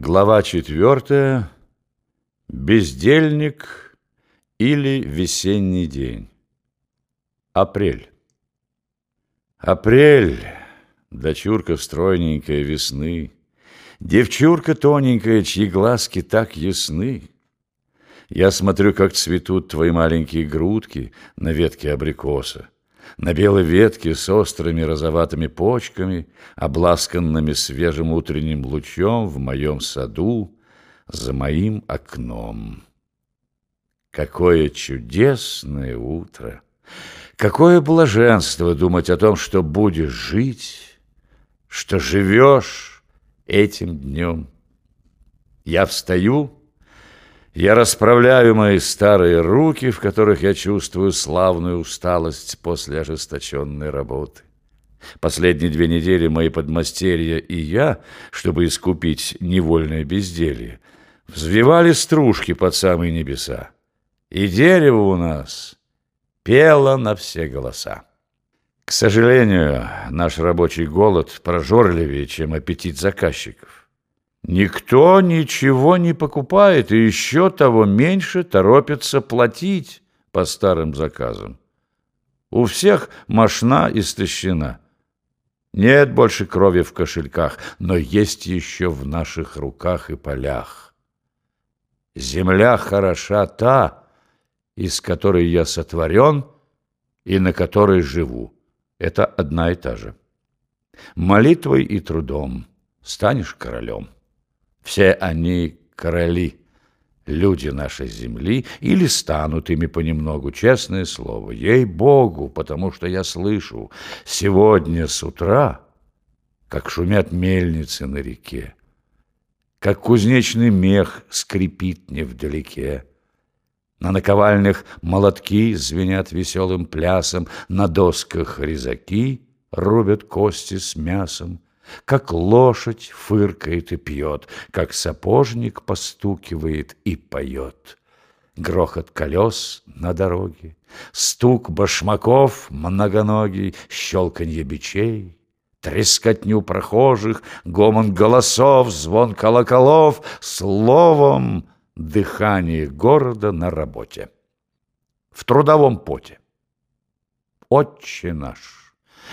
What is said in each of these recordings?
Глава четвертая. Бездельник или весенний день. Апрель. Апрель, дочурка стройненькая весны, Девчурка тоненькая, чьи глазки так ясны. Я смотрю, как цветут твои маленькие грудки На ветке абрикоса. На белой ветке с острыми розоватыми почками, Обласканными свежим утренним лучом В моем саду, за моим окном. Какое чудесное утро! Какое блаженство думать о том, что будешь жить, Что живешь этим днем. Я встаю я расправляю мои старые руки, в которых я чувствую славную усталость после ожесточенной работы. Последние две недели мои подмастерья и я, чтобы искупить невольное безделье, взвивали стружки под самые небеса. И дерево у нас пело на все голоса. К сожалению, наш рабочий голод прожорливее, чем аппетит заказчиков. Никто ничего не покупает и еще того меньше торопится платить по старым заказам. У всех мошна истощена. Нет больше крови в кошельках, но есть еще в наших руках и полях. Земля хороша та, из которой я сотворен и на которой живу. Это одна и та же. Молитвой и трудом станешь королем. Все они короли, люди нашей земли, или станут ими понемногу, честное слово, ей-богу, потому что я слышу сегодня с утра, как шумят мельницы на реке, как кузнечный мех скрипит невдалеке. На наковальнях молотки звенят веселым плясом, на досках резаки рубят кости с мясом. Как лошадь фыркает и пьет, Как сапожник постукивает и поет. Грохот колес на дороге, Стук башмаков многоногий, Щелканье бичей, Трескотню прохожих, Гомон голосов, звон колоколов, Словом дыхание города на работе. В трудовом поте. Отче наш!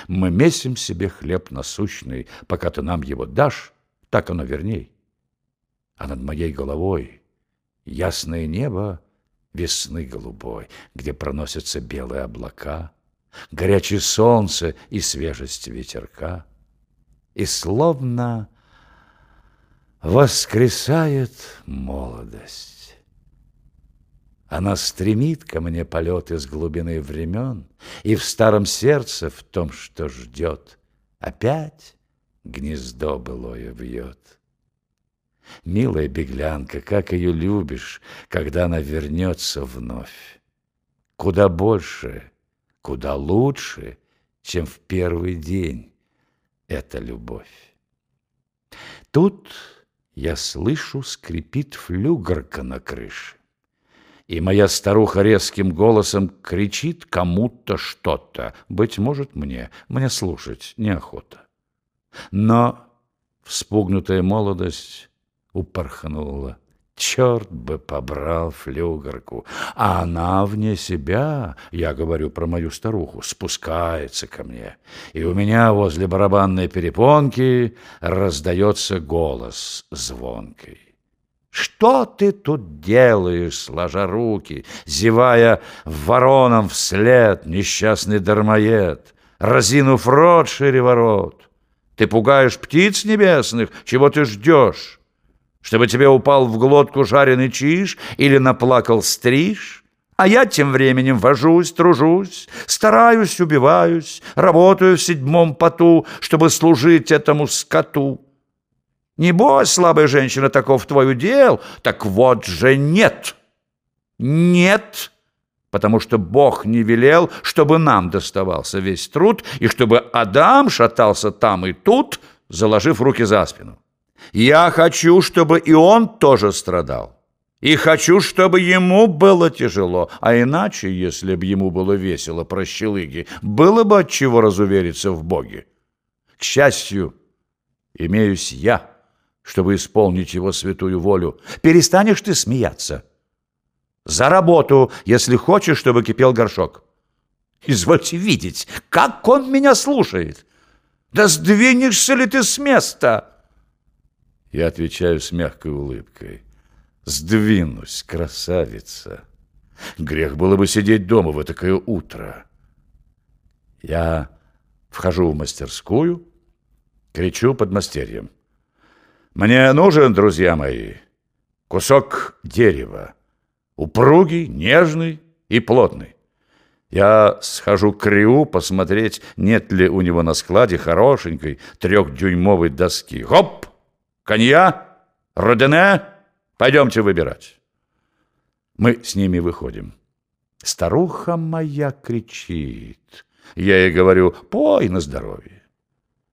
Мы месим себе хлеб насущный, пока ты нам его дашь, так оно верней. А над моей головой ясное небо весны голубой, где проносятся белые облака, горячее солнце и свежесть ветерка. И словно воскресает молодость. Она стремит ко мне полет из глубины времен, И в старом сердце, в том, что ждет, Опять гнездо былое вьет. Милая беглянка, как ее любишь, Когда она вернется вновь. Куда больше, куда лучше, Чем в первый день эта любовь. Тут я слышу, скрипит флюгорка на крыше и моя старуха резким голосом кричит кому-то что-то. Быть может, мне. Мне слушать неохота. Но вспугнутая молодость упорхнула. Черт бы побрал флюгерку. А она вне себя, я говорю про мою старуху, спускается ко мне. И у меня возле барабанной перепонки раздается голос звонкий. Что ты тут делаешь, сложа руки, зевая вороном вслед, несчастный дармоед, разинув рот шире ворот? Ты пугаешь птиц небесных, чего ты ждешь? Чтобы тебе упал в глотку жареный чиж или наплакал стриж? А я тем временем вожусь, тружусь, стараюсь, убиваюсь, работаю в седьмом поту, чтобы служить этому скоту. Небось, слабая женщина, таков твой удел. Так вот же нет. Нет, потому что Бог не велел, чтобы нам доставался весь труд, и чтобы Адам шатался там и тут, заложив руки за спину. Я хочу, чтобы и он тоже страдал. И хочу, чтобы ему было тяжело, а иначе, если бы ему было весело, прощелыги, было бы от чего разувериться в Боге. К счастью, имеюсь я, чтобы исполнить его святую волю. Перестанешь ты смеяться? За работу, если хочешь, чтобы кипел горшок. Извольте видеть, как он меня слушает. Да сдвинешься ли ты с места? Я отвечаю с мягкой улыбкой. Сдвинусь, красавица. Грех было бы сидеть дома в такое утро. Я вхожу в мастерскую, кричу под мастерьем. Мне нужен, друзья мои, кусок дерева, упругий, нежный и плотный. Я схожу к Риу посмотреть, нет ли у него на складе хорошенькой трехдюймовой доски. Хоп! Конья? Родене? Пойдемте выбирать. Мы с ними выходим. Старуха моя кричит. Я ей говорю, пой на здоровье.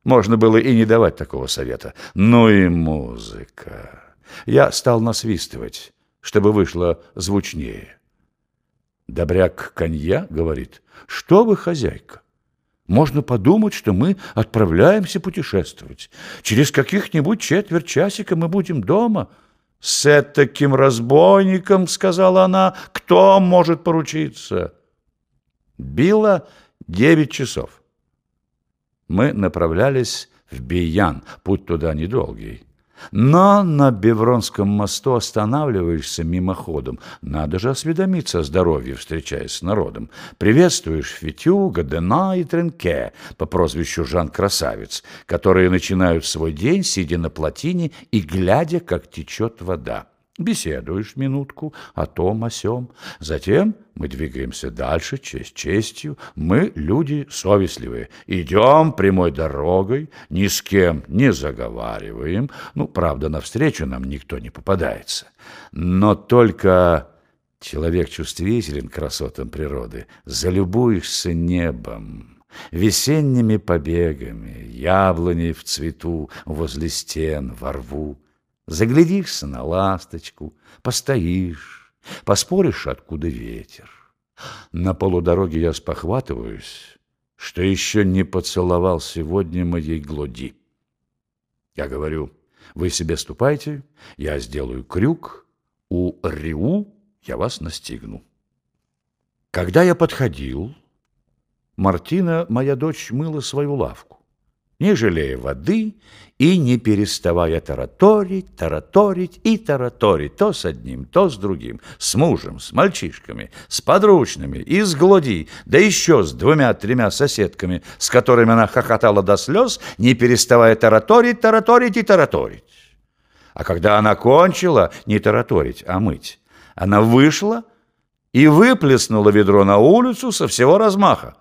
Можно было и не давать такого совета. Ну и музыка. Я стал насвистывать, чтобы вышло звучнее. Добряк конья говорит, что вы, хозяйка? Можно подумать, что мы отправляемся путешествовать. Через каких-нибудь четверть часика мы будем дома. С таким разбойником, сказала она, кто может поручиться? Било девять часов мы направлялись в Биян, путь туда недолгий. Но на Бевронском мосту останавливаешься мимоходом. Надо же осведомиться о здоровье, встречаясь с народом. Приветствуешь Фитю, Гадена и Тренке по прозвищу Жан-Красавец, которые начинают свой день, сидя на плотине и глядя, как течет вода. Беседуешь минутку о том, о сём. Затем мы двигаемся дальше, честь честью. Мы люди совестливые. Идем прямой дорогой, ни с кем не заговариваем. Ну, правда, навстречу нам никто не попадается. Но только человек чувствителен к красотам природы. Залюбуешься небом, весенними побегами, яблони в цвету возле стен, во рву. Заглядишься на ласточку, постоишь, поспоришь, откуда ветер. На полудороге я спохватываюсь, что еще не поцеловал сегодня моей глоди. Я говорю, вы себе ступайте, я сделаю крюк, у Риу я вас настигну. Когда я подходил, Мартина, моя дочь, мыла свою лавку не жалея воды и не переставая тараторить, тараторить и тараторить, то с одним, то с другим, с мужем, с мальчишками, с подручными, из глоди, да еще с двумя-тремя соседками, с которыми она хохотала до слез, не переставая тараторить, тараторить и тараторить. А когда она кончила не тараторить, а мыть, она вышла и выплеснула ведро на улицу со всего размаха.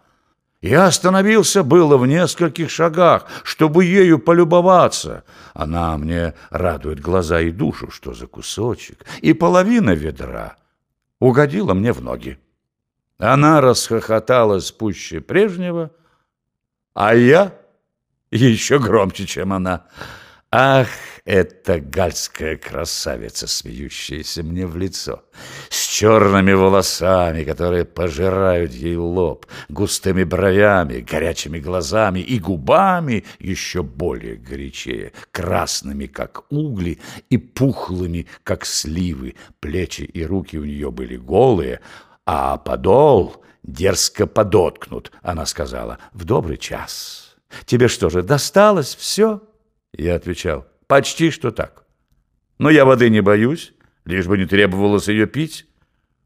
Я остановился было в нескольких шагах, чтобы ею полюбоваться. Она мне радует глаза и душу, что за кусочек, и половина ведра угодила мне в ноги. Она расхохоталась пуще прежнего, а я еще громче, чем она. Ах, эта гальская красавица, смеющаяся мне в лицо, с черными волосами, которые пожирают ей лоб, густыми бровями, горячими глазами и губами еще более горячее, красными, как угли, и пухлыми, как сливы. Плечи и руки у нее были голые, а подол дерзко подоткнут, она сказала, в добрый час. Тебе что же, досталось все? Я отвечал, почти что так. Но я воды не боюсь, лишь бы не требовалось ее пить.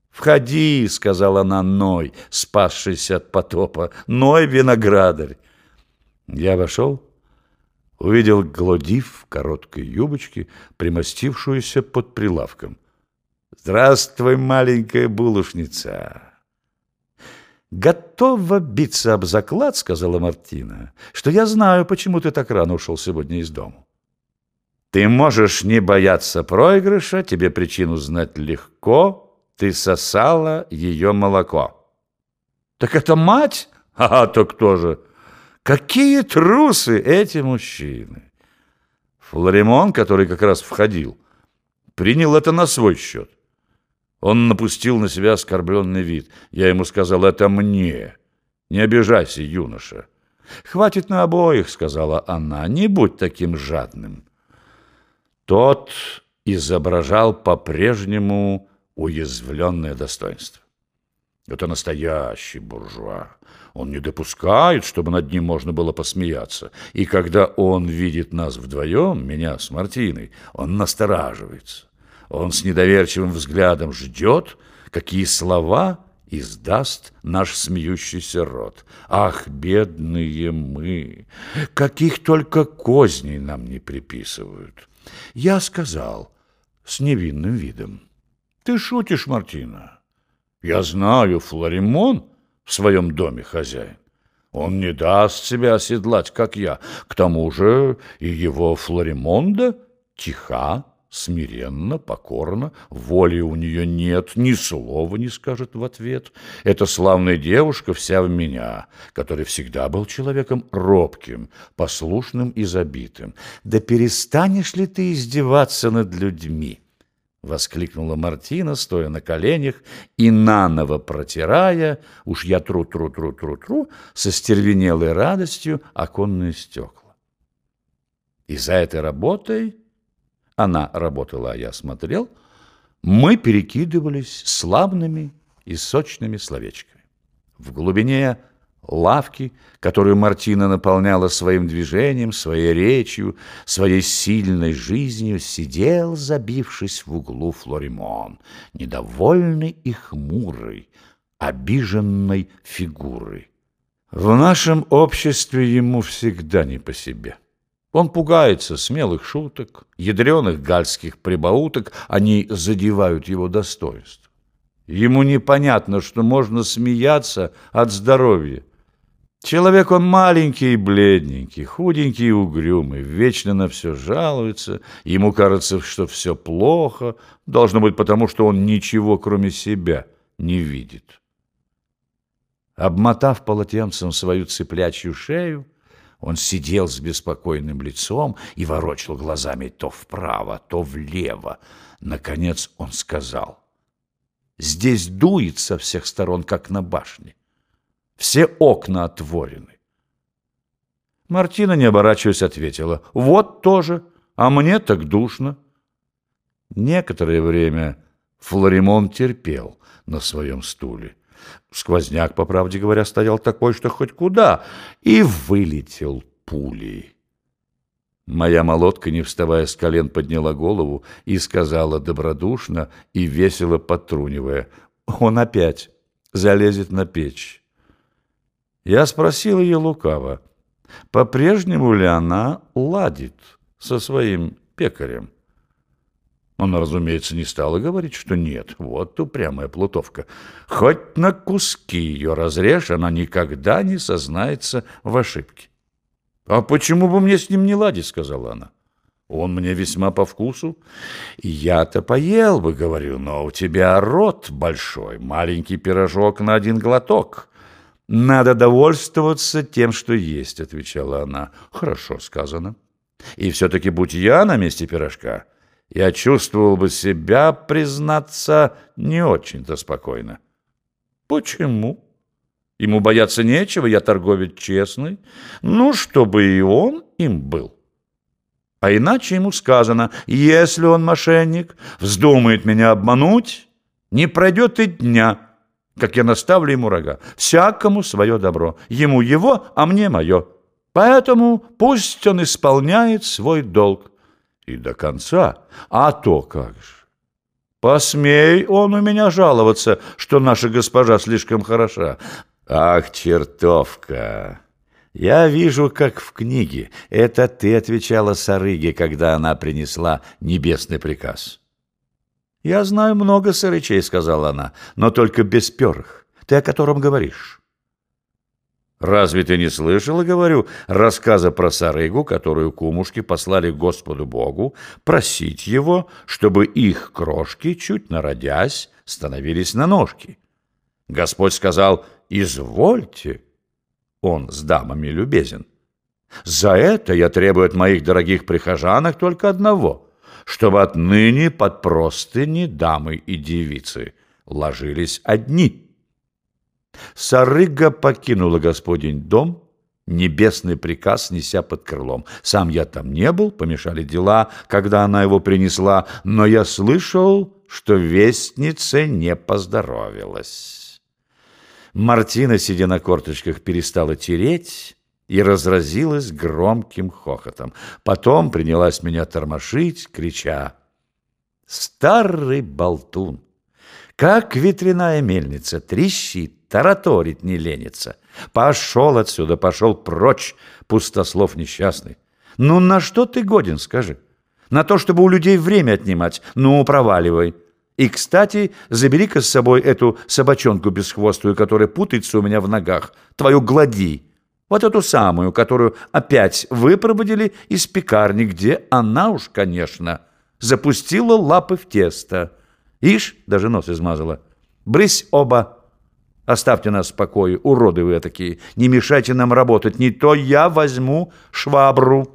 «Входи», — сказала она Ной, спасшийся от потопа, «Ной виноградарь». Я вошел, увидел Глодив в короткой юбочке, примостившуюся под прилавком. «Здравствуй, маленькая булочница!» «Готова биться об заклад», — сказала Мартина, «что я знаю, почему ты так рано ушел сегодня из дому». «Ты можешь не бояться проигрыша, тебе причину знать легко, ты сосала ее молоко». «Так это мать? А то кто же? Какие трусы эти мужчины!» Флоримон, который как раз входил, принял это на свой счет. Он напустил на себя оскорбленный вид. Я ему сказал, это мне. Не обижайся, юноша. «Хватит на обоих», — сказала она, — «не будь таким жадным». Тот изображал по-прежнему уязвленное достоинство. Это настоящий буржуа. Он не допускает, чтобы над ним можно было посмеяться. И когда он видит нас вдвоем, меня с Мартиной, он настораживается. Он с недоверчивым взглядом ждет, какие слова издаст наш смеющийся рот. Ах, бедные мы! Каких только козней нам не приписывают. Я сказал с невинным видом. Ты шутишь, Мартина? Я знаю, Флоримон в своем доме хозяин. Он не даст себя оседлать, как я. К тому же и его Флоримонда тиха, смиренно, покорно, воли у нее нет, ни слова не скажет в ответ. Эта славная девушка вся в меня, который всегда был человеком робким, послушным и забитым. Да перестанешь ли ты издеваться над людьми? Воскликнула Мартина, стоя на коленях и наново протирая, уж я тру-тру-тру-тру-тру, со стервенелой радостью оконные стекла. И за этой работой она работала, а я смотрел, мы перекидывались славными и сочными словечками. В глубине лавки, которую Мартина наполняла своим движением, своей речью, своей сильной жизнью, сидел, забившись в углу Флоримон, недовольный и хмурый, обиженной фигурой. В нашем обществе ему всегда не по себе. Он пугается смелых шуток, ядреных гальских прибауток, они задевают его достоинство. Ему непонятно, что можно смеяться от здоровья. Человек он маленький и бледненький, худенький и угрюмый, вечно на все жалуется, ему кажется, что все плохо, должно быть потому, что он ничего, кроме себя, не видит. Обмотав полотенцем свою цыплячью шею, он сидел с беспокойным лицом и ворочал глазами то вправо, то влево. Наконец он сказал, «Здесь дует со всех сторон, как на башне. Все окна отворены». Мартина, не оборачиваясь, ответила, «Вот тоже, а мне так душно». Некоторое время Флоримон терпел на своем стуле. Сквозняк, по правде говоря, стоял такой, что хоть куда, и вылетел пулей. Моя молотка, не вставая с колен, подняла голову и сказала добродушно и весело подтрунивая, «Он опять залезет на печь». Я спросил ее лукаво, по-прежнему ли она ладит со своим пекарем. Она, разумеется, не стала говорить, что нет. Вот упрямая плутовка. Хоть на куски ее разрежь, она никогда не сознается в ошибке. «А почему бы мне с ним не ладить?» — сказала она. «Он мне весьма по вкусу. Я-то поел бы, говорю, но у тебя рот большой, маленький пирожок на один глоток». «Надо довольствоваться тем, что есть», — отвечала она. «Хорошо сказано. И все-таки будь я на месте пирожка» я чувствовал бы себя, признаться, не очень-то спокойно. Почему? Ему бояться нечего, я торговец честный. Ну, чтобы и он им был. А иначе ему сказано, если он мошенник, вздумает меня обмануть, не пройдет и дня, как я наставлю ему рога. Всякому свое добро. Ему его, а мне мое. Поэтому пусть он исполняет свой долг и до конца. А то как же! Посмей он у меня жаловаться, что наша госпожа слишком хороша. Ах, чертовка! Я вижу, как в книге. Это ты отвечала Сарыге, когда она принесла небесный приказ. Я знаю много сырычей, сказала она, но только без перых. Ты о котором говоришь? Разве ты не слышала, говорю, рассказа про Сарыгу, которую кумушки послали Господу Богу, просить его, чтобы их крошки, чуть народясь, становились на ножки? Господь сказал, извольте, он с дамами любезен. За это я требую от моих дорогих прихожанок только одного, чтобы отныне под простыни дамы и девицы ложились одни». Сарыга покинула Господень дом небесный приказ, неся под крылом. Сам я там не был, помешали дела, когда она его принесла, но я слышал, что вестнице не поздоровилась. Мартина, сидя на корточках, перестала тереть и разразилась громким хохотом. Потом принялась меня тормошить, крича «Старый болтун! Как ветряная мельница трещит, тараторит не ленится!» Пошел отсюда, пошел прочь, пустослов несчастный. Ну, на что ты годен, скажи? На то, чтобы у людей время отнимать? Ну, проваливай. И, кстати, забери-ка с собой эту собачонку бесхвостую, которая путается у меня в ногах, твою глади. Вот эту самую, которую опять выпроводили из пекарни, где она уж, конечно, запустила лапы в тесто. Ишь, даже нос измазала. Брысь оба. Оставьте нас в покое, уроды вы такие. Не мешайте нам работать, не то я возьму швабру».